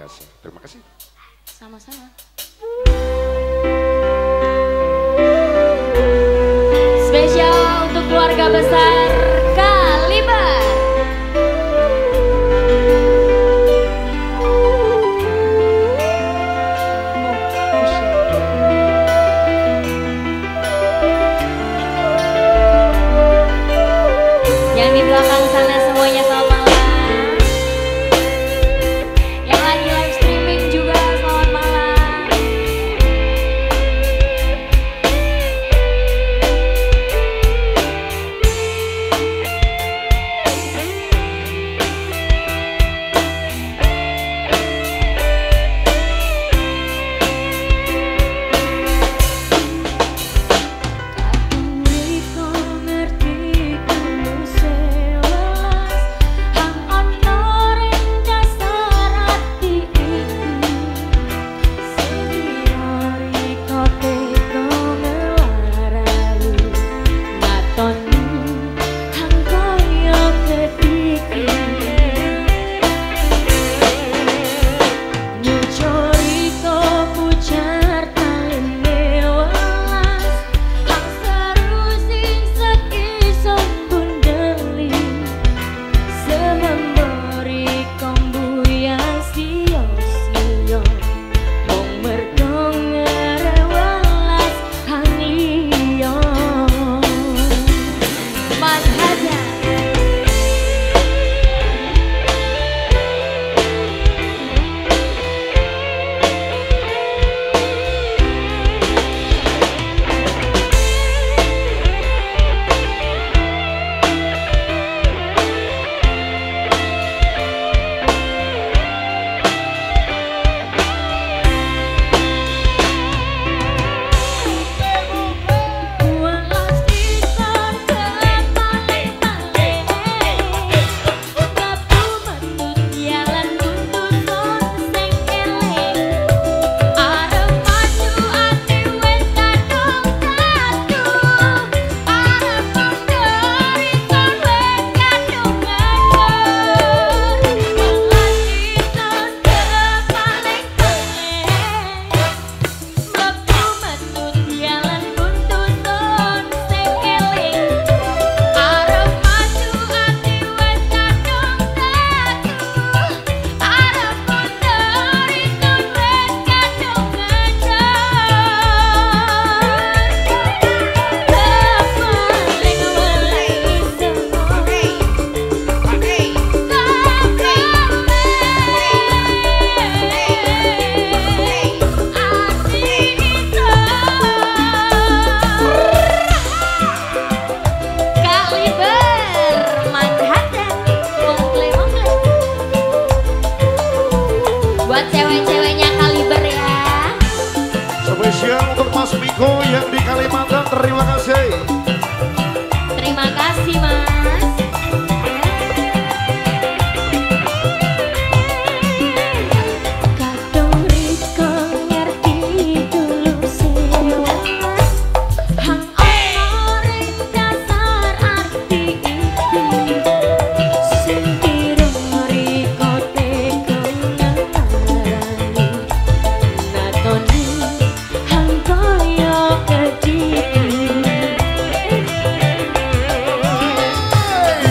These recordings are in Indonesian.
biasa. Terima kasih. Sama-sama. Spesial untuk keluarga besar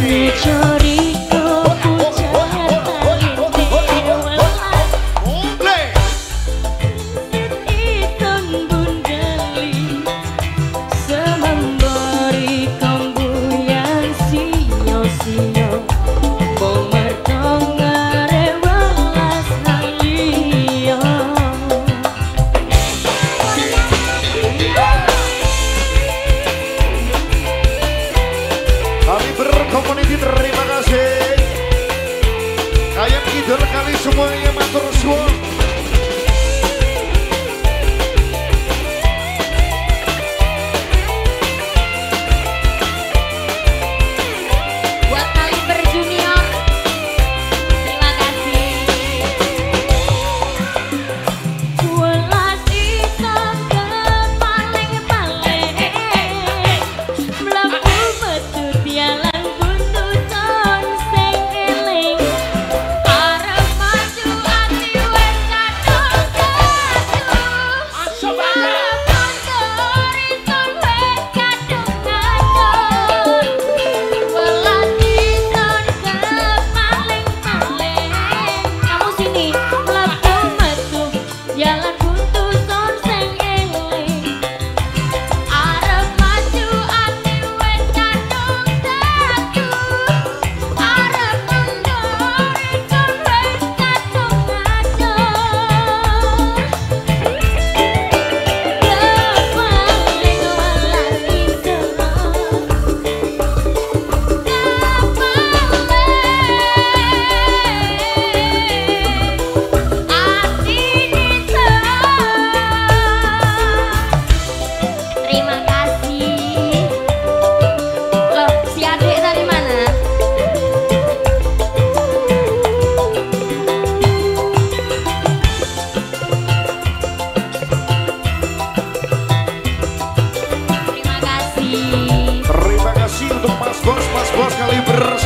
future. Idul kali semuanya matur suwun.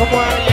Semuanya Sewu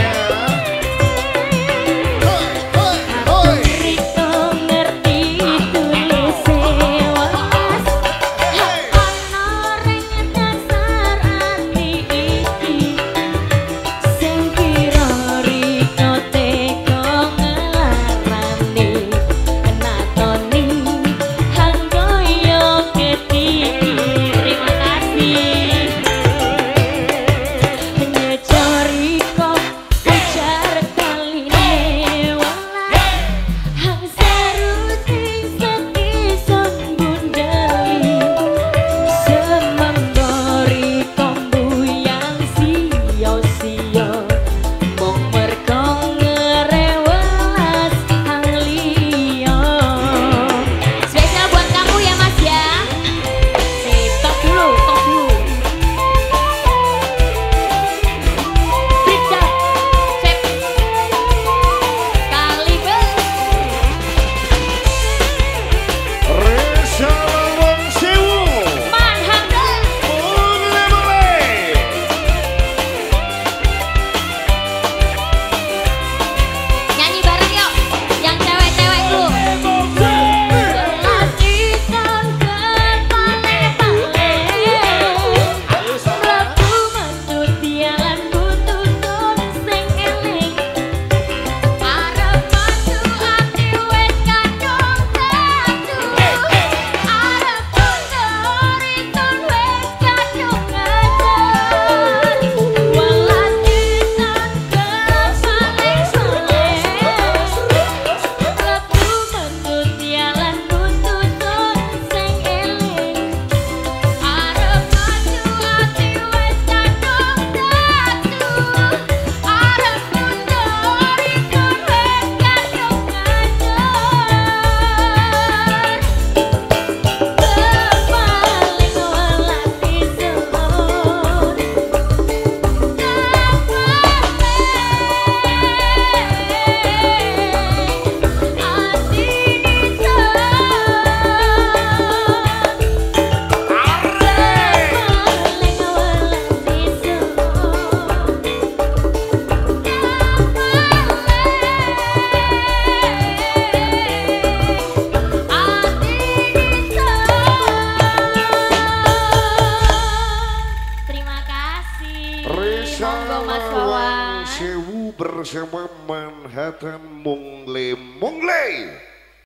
bersama Manhattan Mungle Mungle